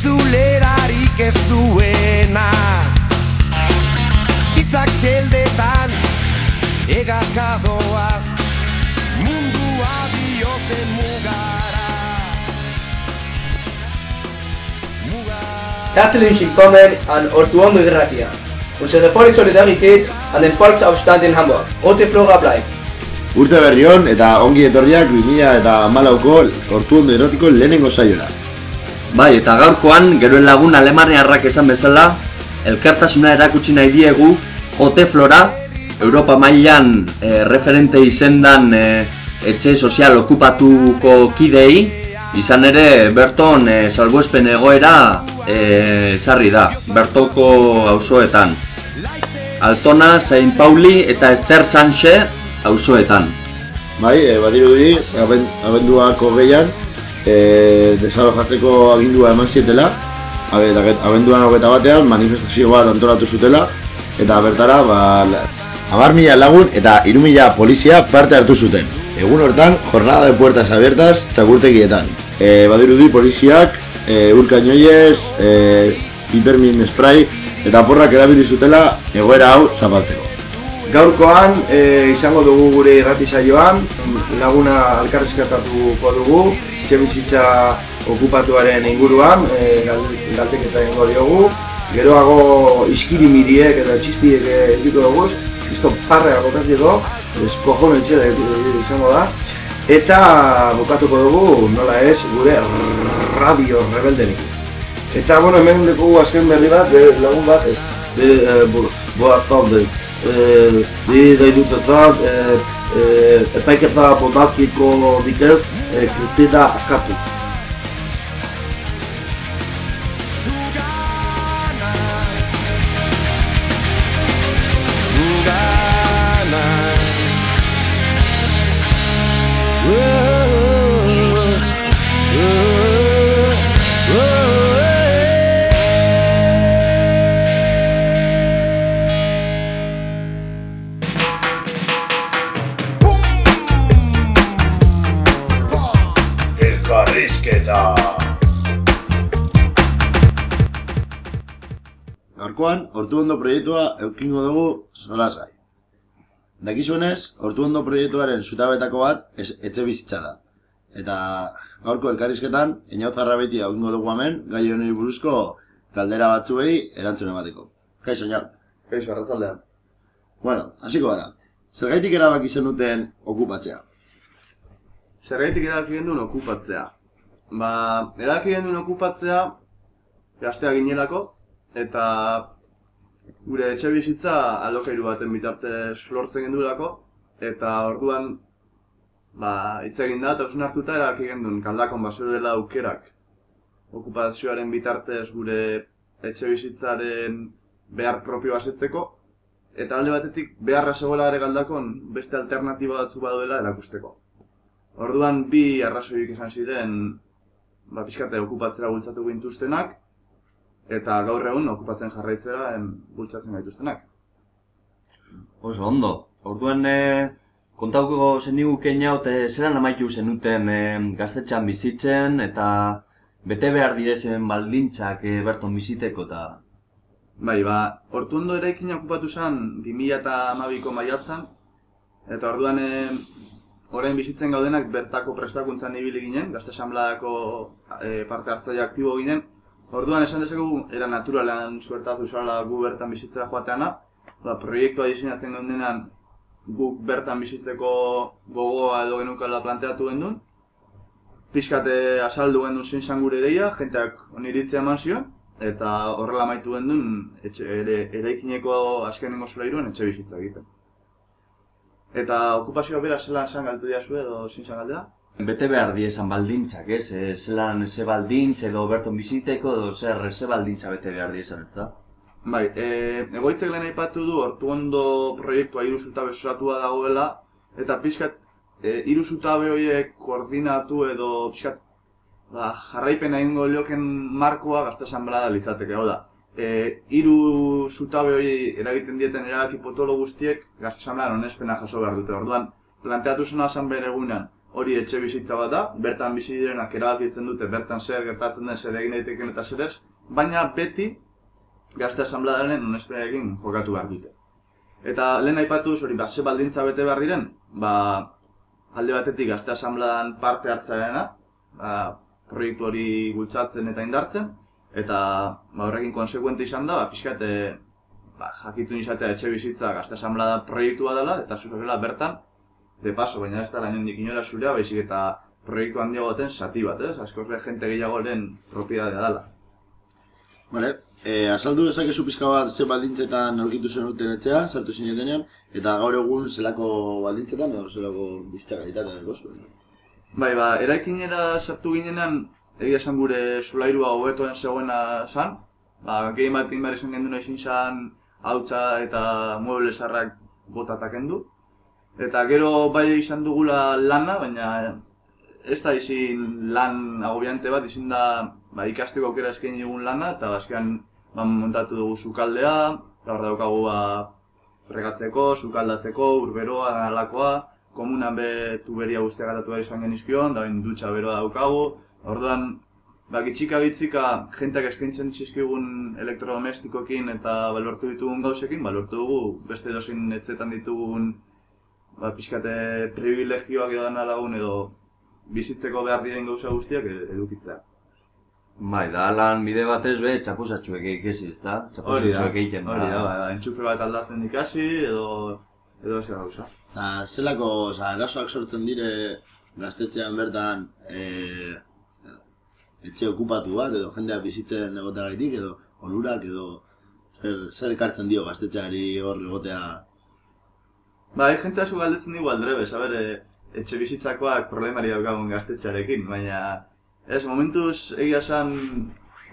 itzulerarik ez duena Itzak zeldetan egakadoaz Mundua dioten mugara Mugara Herzlich willkommen an Ortuondo Irratia. Unsere volle Solidarität an den Volksaufstand in Hamburg. Rote Flora bleibt. Urte berri hon eta ongi etorriak 2000 eta malauko ortuondo erotiko lehenengo saiora. Bai, eta gaurkoan, geroen lagun alemarriarrak esan bezala, elkartasuna erakutsi nahi diegu, Jote Flora, Europa mailan eh, referente izendan eh, etxe sozial okupatuko kidei, izan ere berton eh, salbuespen egoera eh, sarri da, bertoko auzoetan. Altona, Saint Pauli eta Ester Sanche auzoetan. Bai, e, badirudi, aben, abenduako gehian, e, desalojatzeko agindua eman zietela, abenduan hogeta batean, manifestazio bat antolatu zutela, eta bertara, ba, hamar mila lagun eta mila polizia parte hartu zuten. Egun hortan, jornada de puertas abiertas txakurtegietan. E, badirudi poliziak, e, urkainoiez, e, pipermin spray, eta porrak erabili zutela egoera hau zapaltzeko. Gaurkoan e, izango dugu gure irrati saioan, laguna elkarrizketatuko dugu, etxe bizitza okupatuaren inguruan, e, gal- galdeketa egingo diogu, geroago iskiri miriek eta txistiek ediko dugu, listo parrea bokatzeko, eskojon etxe izango da, eta bukatuko dugu, nola ez, gure radio rebeldenik. Eta, bueno, hemen dugu azken berri bat, de, lagun bat, e, de, e, bo, boa talde, e, di nahi dut ezat, e, e, epaiketa Hortuondo proiektua eukingo dugu solasgai. Dakizuenez, Hortuondo proiektuaren zutabetako bat etxe bizitza da. Eta gaurko elkarrizketan, inauzarra beti eukingo dugu hemen, gai honi buruzko galdera batzuei erantzun emateko. Kaixo, ja. Kaixo, arratzaldean. Bueno, hasiko gara. Zergaitik erabaki zenuten okupatzea? Zergaitik erabaki genduen okupatzea. Ba, erabaki genduen okupatzea, gaztea ginelako, eta gure etxe bizitza alokairu baten bitartez lortzen gendulako, eta orduan, ba, hitz egin da, eta osun hartuta erabaki genduen kaldakon basero dela aukerak. Okupazioaren bitartez gure etxe bizitzaren behar propio asetzeko, eta alde batetik beharra zegoela ere galdakon beste alternatiba batzu baduela erakusteko. Orduan bi arrazoik izan ziren ba, pixkate okupatzera bultzatu gintuztenak, eta gaur egun okupatzen jarraitzera bultzatzen gaituztenak. Oso ondo. Orduan e, kontauko zeniguke inaut e, zelan amaitu zenuten e, gaztetxan bizitzen eta bete behar direzen baldintzak e, berton biziteko eta... Bai, ba, hortuondo eraikina okupatu zen 2012ko maiatzan, eta orduan e, orain bizitzen gaudenak bertako prestakuntzan ibili ginen, gazte asanbladako e, parte hartzaile aktibo ginen. Orduan esan dezakegu, era naturalan suertatu zala gu bertan bizitzera joateana, ba, proiektua diseinatzen geundenan guk bertan bizitzeko gogoa edo genukala planteatu gendun. Pixkate asaldu gendun zein zan gure deia, jenteak oniritzea eman zion, eta horrela amaitu gendun etxe, ere, eraikineko azkenengo solairuan etxe bizitza egiten. Eta okupazioa bera zelan esan galtu diazu edo zin zan galdera? Bete behar diezan baldintzak, ez? E, zelan ze baldintz edo berton biziteko edo zer ze baldintza bete behar diezan, ez da? Bai, e, egoitzek lehen aipatu du Hortuondo proiektua hiru zutabe osatua dagoela eta pixkat e, hiru zutabe horiek koordinatu edo pixkat ba, jarraipen egingo lioken markoa gazte asanblada litzateke, hau da. E, hiru zutabe hori eragiten dieten erabaki potolo guztiek gazte asanbladan onespena jaso behar dute. Orduan, planteatu zena esan bere egunean, hori etxe bizitza bat da, bertan bizi direnak erabakitzen dute bertan zer gertatzen den zer egin daiteken eta zer ez, baina beti gazte asanbladaren onespenarekin jokatu behar dute. Eta lehen aipatuz hori ba, ze baldintza bete behar diren, ba, alde batetik gazte asanbladan parte hartzareena, ba, proiektu hori bultzatzen eta indartzen, eta ba, horrekin konsekuente izan da, ba, pixkat, e, ba, jakitun izatea etxe bizitza gazte asanblada proiektua dela, eta zuzorela bertan, de paso, baina ez da lan hendik inora zurea, baizik eta proiektu handiago baten zati bat, ez? Askoz be jente gehiago lehen propiedadea dela. Vale, e, azaldu dezakezu pizka bat ze baldintzetan aurkitu zenuten etxea, sartu zinetenean, eta gaur egun zelako baldintzetan edo zelako bizitza kalitatea dago zuen. Bai, ba, eraikinera sartu ginenan, egia esan gure solairua hobetoen zegoena zan, ba, gehi bat egin behar izan genduna ezin zan, hautsa eta mueble zarrak botata kendu. Eta gero bai izan dugula lana, baina ez da izin lan agobiante bat, izin da ba, ikasteko aukera eskaini dugun lana, eta azkean ba, montatu dugu sukaldea, eta hor daukagu ba, fregatzeko, sukaldatzeko, urberoa, alakoa, komunan be tuberia guztiak atatu behar izan genizkion, da dutxa beroa daukagu, orduan ba, gitxika gitxika jentak eskaintzen zizkigun elektrodomestikokin eta balortu ditugun gauzekin, balortu dugu beste dozin etxetan ditugun ba, pixkate privilegioak edo lagun edo bizitzeko behar diren gauza guztiak e- edukitzea. Bai, da lan bide batez be txaposatxuek ikesi? Hori da, Txaposatxuek egiten hori da, ba, entxufe bat aldatzen ikasi edo edo zer gauza. Eta zelako, oza, erasoak sortzen dire gaztetxean bertan e, etxe okupatu bat, edo jendea bizitzen egoteagaitik, edo onurak, edo zer, zer ekartzen dio gaztetxeari hor egotea Bai, jente asko galdetzen digu aldrebes, a ber, e, etxe bizitzakoak problemari daukagun gaztetxearekin, baina ez, momentuz egia esan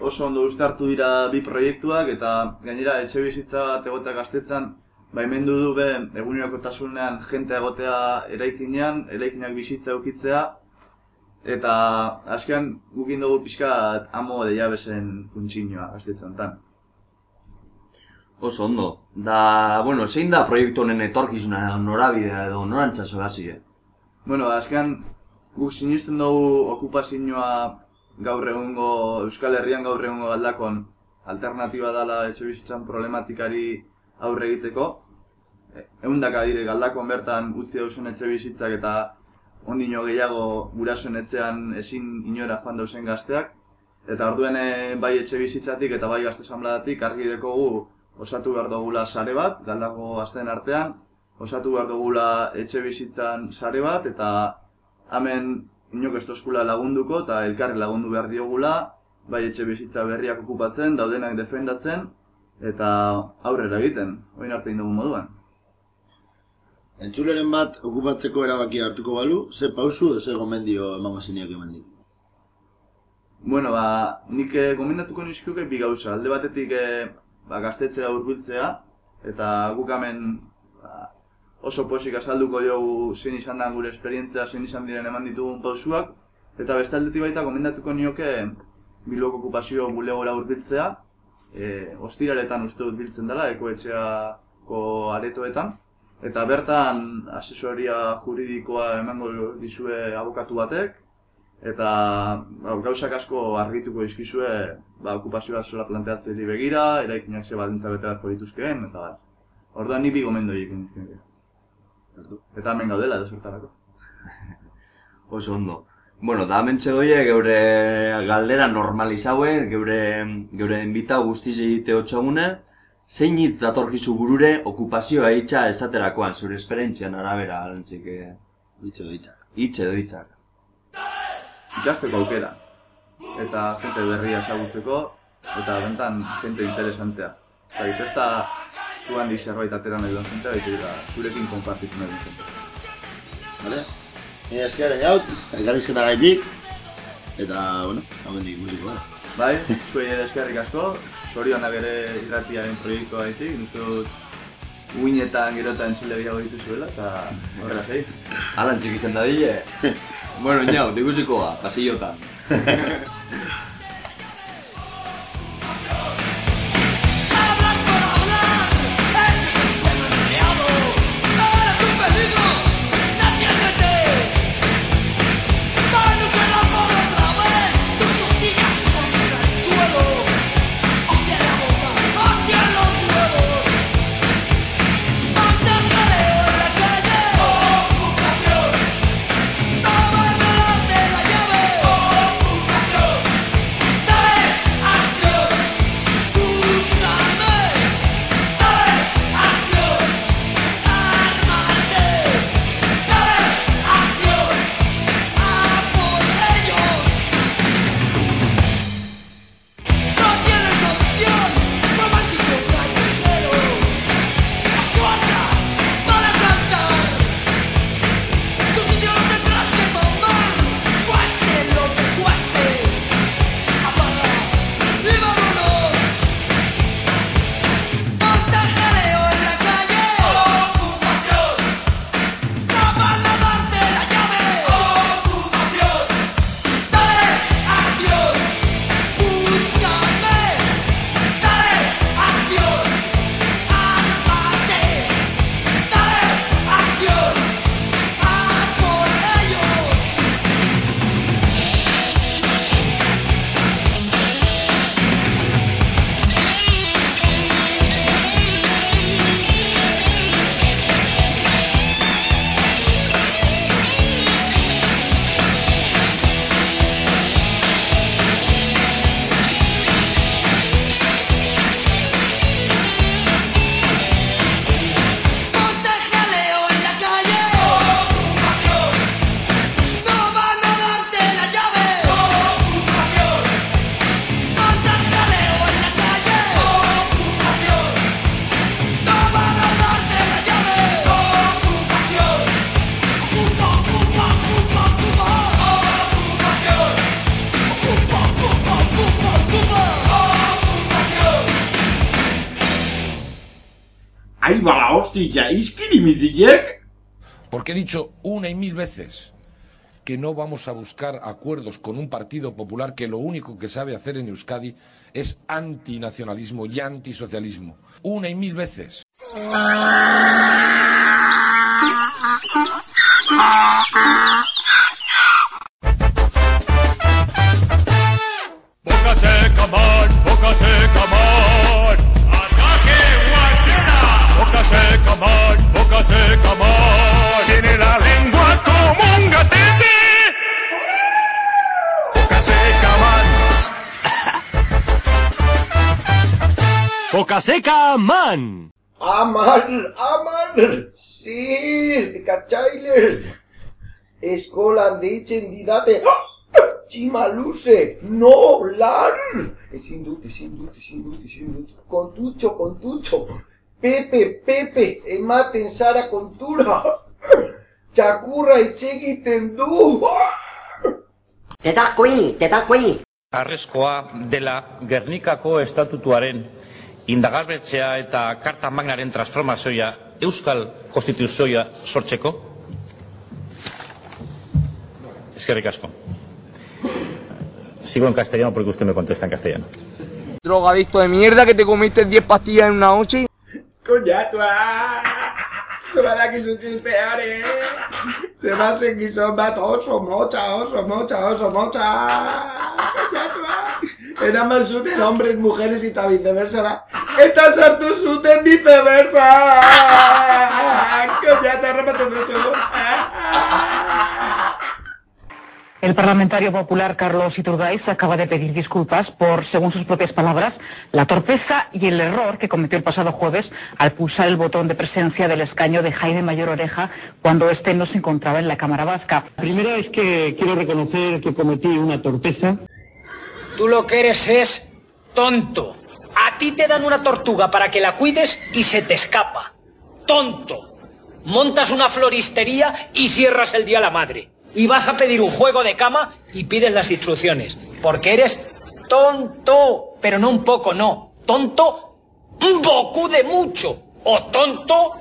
oso ondo ustartu dira bi proiektuak eta gainera etxe bizitza bat egotea gaztetzan baimendu du be egunerokotasunean jente egotea eraikinean, eraikinak bizitza eukitzea eta azkean gukin dugu pixkat amo de jabesen funtsinoa gaztetzen honetan. Oso ondo. Da, bueno, zein da proiektu honen etorkizuna norabidea edo norantza zogazie? Bueno, azkean guk sinisten dugu okupazioa gaur egungo Euskal Herrian gaur egungo aldakon alternatiba dela etxe bizitzan problematikari aurre egiteko. Eundaka dire galdakon bertan utzi dauzen etxe bizitzak eta ondino gehiago gurasoen etxean ezin inora joan dauzen gazteak. Eta orduen eh, bai etxe bizitzatik eta bai gazte esanbladatik argi dekogu osatu behar dugula sare bat, galdako gazteen artean, osatu behar dugula etxe bizitzan sare bat, eta hemen inok ez tozkula lagunduko eta elkarri lagundu behar diogula, bai etxe bizitza berriak okupatzen, daudenak defendatzen, eta aurrera egiten, oin arte dugun moduan. Entzuleren bat okupatzeko erabakia hartuko balu, ze pausu edo ze gomendio emango ziniak emandik? Bueno, ba, nik eh, gomendatuko nizkiuke bi gauza. Alde batetik eh, ba, gaztetzera hurbiltzea eta guk hemen ba, oso posik azalduko dugu zein izan da gure esperientzia, zein izan diren eman ditugun pausuak eta beste aldetik baita gomendatuko nioke Bilboko okupazio bulegora hurbiltzea. E, ostiraletan uste dut dela, ekoetxeako aretoetan. Eta bertan asesoria juridikoa emango dizue abokatu batek eta ba, gauzak asko argituko dizkizue ba, okupazioa zola planteatzeri begira, eraikinak ze baldintza bete beharko dituzkeen, eta bar. Orduan ni bi gomendo egin dizkien. Eta hemen gaudela edo zertarako. Oso ondo. Bueno, da hementxe doie geure galdera normalizaue, geure, geure enbita guztiz egite hotxagune, zein hitz datorkizu burure okupazioa hitza esaterakoan, zure esperientzian arabera, alantzik, eh, Ditze edo ditzak. hitz edo hitzak. Ikasteko aukera. Eta jente berria ezagutzeko, eta bentan jente interesantea. Eta ez da zuan di zerbait atera nahi duen jente, baizik eta zurekin konpartitu nahi duen. Vale? Ni esker jaut, elkarrizketa gaitik, eta, bueno, hau bendik guztiko, gara. Bai, zuei ere eskerrik asko, zorionak ere irratiaren proiektua gaitik, dut uinetan gero eta entzule gehiago dituzuela, eta horrela zei. Alantzik izan da dile. bueno, inau, diguzikoa, pasillotan. Porque he dicho una y mil veces que no vamos a buscar acuerdos con un partido popular que lo único que sabe hacer en Euskadi es antinacionalismo y antisocialismo. Una y mil veces. man. Amar, amar, sí, kachailer. Eskolan deitzen didate, tximaluse, no, lar. Ezin dut, ezin dut, ezin dut, ezin dut. Kontutxo, kontutxo. Pepe, Pepe, ematen zara kontura. Txakurra itxegiten du. Te da kui, te da. Arrezkoa dela Gernikako estatutuaren indagarbetzea eta karta magnaren transformazioa Euskal Konstituzioa sortzeko? Eskerrik asko. Sigo en castellano porque usted me contesta en castellano. Drogadicto de mierda que te comiste 10 pastillas en una noche. Koñatua! Zubadakizu txisteare! Zemazen gizon bat oso motxa, oso motxa, oso motxa! Koñatua! Eraman zuten hombres, mujeres eta viceversa. Eta sartu zuten viceversa! Koñata, errematen duzu! El parlamentario popular Carlos Iturgaiz acaba de pedir disculpas por, según sus propias palabras, la torpeza y el error que cometió el pasado jueves al pulsar el botón de presencia del escaño de Jaime Mayor Oreja cuando éste no se encontraba en la Cámara Vasca. Primero es que quiero reconocer que cometí una torpeza. Tú lo que eres es tonto. A ti te dan una tortuga para que la cuides y se te escapa. Tonto. Montas una floristería y cierras el día a la madre. Y vas a pedir un juego de cama y pides las instrucciones. Porque eres tonto. Pero no un poco, no. Tonto, un bocu de mucho. O tonto,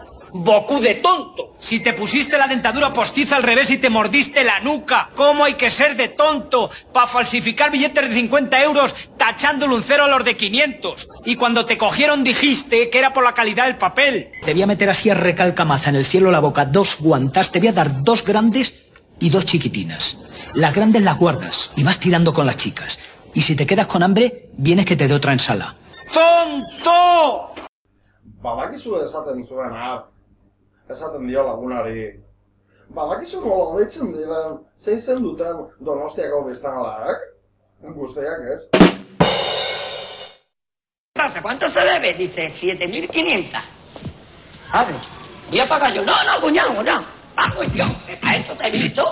bocu de tonto. Si te pusiste la dentadura postiza al revés y te mordiste la nuca. ¿Cómo hay que ser de tonto para falsificar billetes de 50 euros tachándole un cero a los de 500? Y cuando te cogieron dijiste que era por la calidad del papel. Te voy a meter así a recalcamaza en el cielo la boca dos guantas. Te voy a dar dos grandes y dos chiquitinas. Las grandes las guardas y vas tirando con las chicas. Y si te quedas con hambre, vienes que te dé otra ensala. ¡Tonto! Badakizu esaten zuena, esaten dio lagunari. Badakizu nola deitzen diren, zeizen duten donostiako biztanalak? Guztiak ez? ¿Cuánto se debe? Dice, 7.500. A ver, voy a pagar yo. No, no, cuñado, cuñado. Pago yo. Para eso te he visto.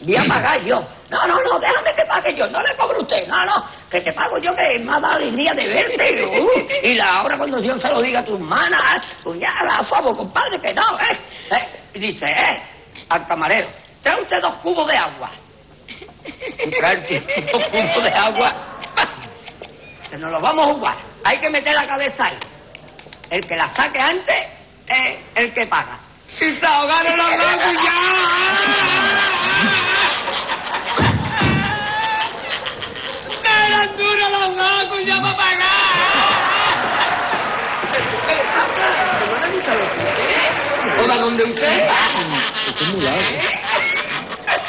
Voy a pagar yo. No, no, no, déjame que pague yo. No le cobro usted. No, no, que te pago yo, que me ha dado alegría de verte. Uh, y la hora cuando Dios se lo diga a tu hermana, cuñada, a favor, compadre, que no, ¿eh? ¿Eh? Y dice, eh, al camarero, trae usted dos cubos de agua. Dos cubos de agua. Que nos lo vamos a jugar. Hay que meter la cabeza ahí. El que la saque antes es el que paga. Y se ahogaron los locos ya. ¡Eran duros los locos ya para pagar! ¿Hola, dónde usted?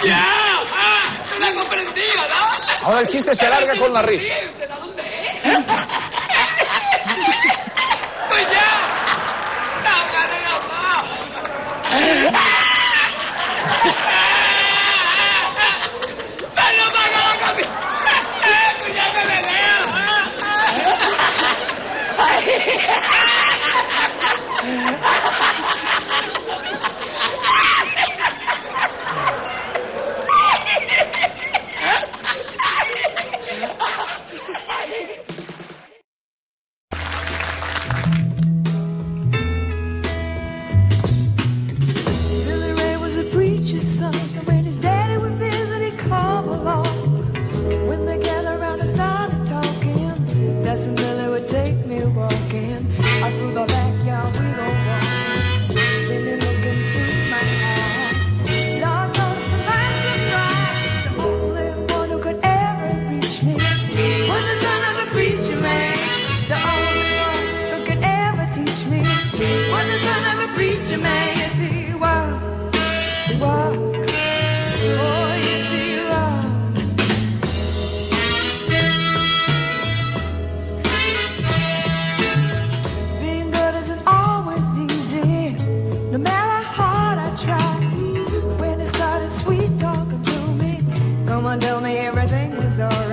¡Ya! ¡Me ha comprendido, no! Ahora el chiste se alarga con la risa. ¿De dónde es? ¡Pues ya! Ah!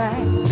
night.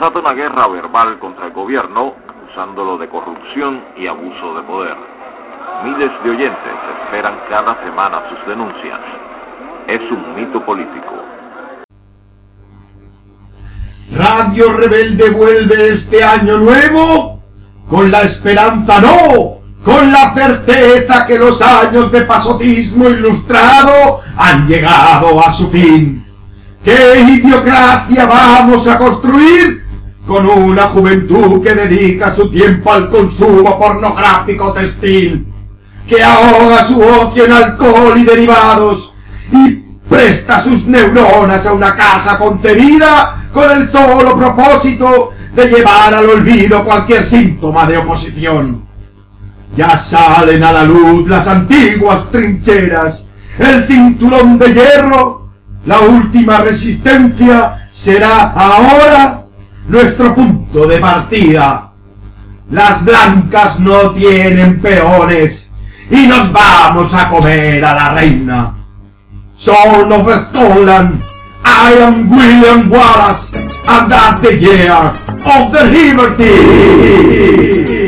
Trata una guerra verbal contra el gobierno, acusándolo de corrupción y abuso de poder. Miles de oyentes esperan cada semana sus denuncias. Es un mito político. Radio Rebelde vuelve este año nuevo con la esperanza, no, con la certeza que los años de pasotismo ilustrado han llegado a su fin. ¿Qué idiocracia vamos a construir? Con una juventud que dedica su tiempo al consumo pornográfico textil, que ahoga su ocio en alcohol y derivados, y presta sus neuronas a una caja concebida con el solo propósito de llevar al olvido cualquier síntoma de oposición. Ya salen a la luz las antiguas trincheras, el cinturón de hierro, la última resistencia será ahora nuestro punto de partida. Las blancas no tienen peones y nos vamos a comer a la reina. Son of Scotland, I am William Wallace, and that the year of the liberty.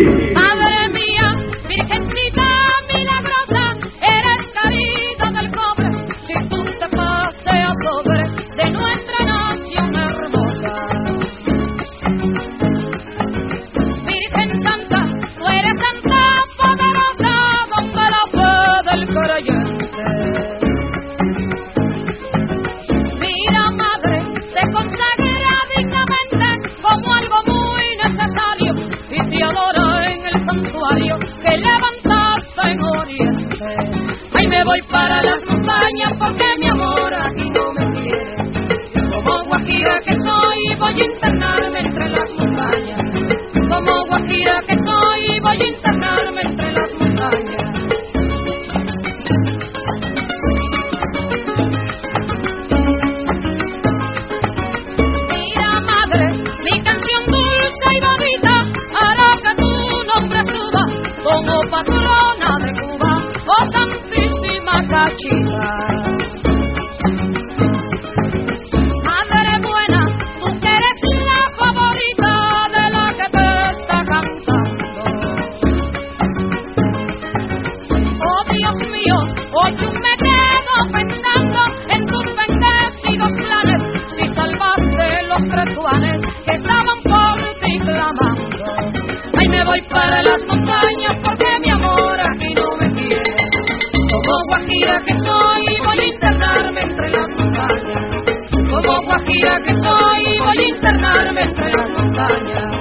Que soy, voy a internarme entre las montañas.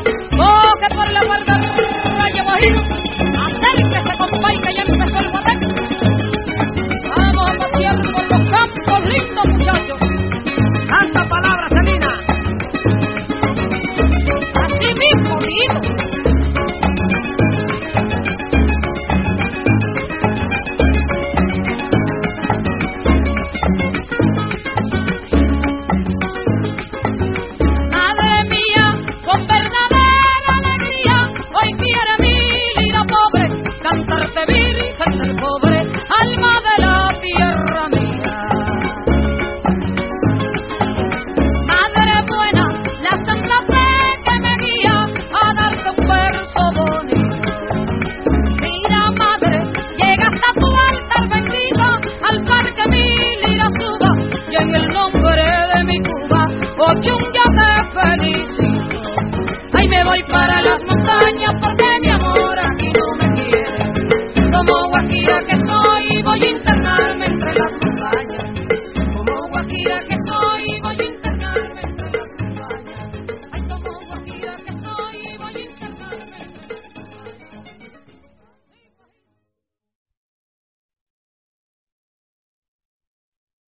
Que por la guarda rayo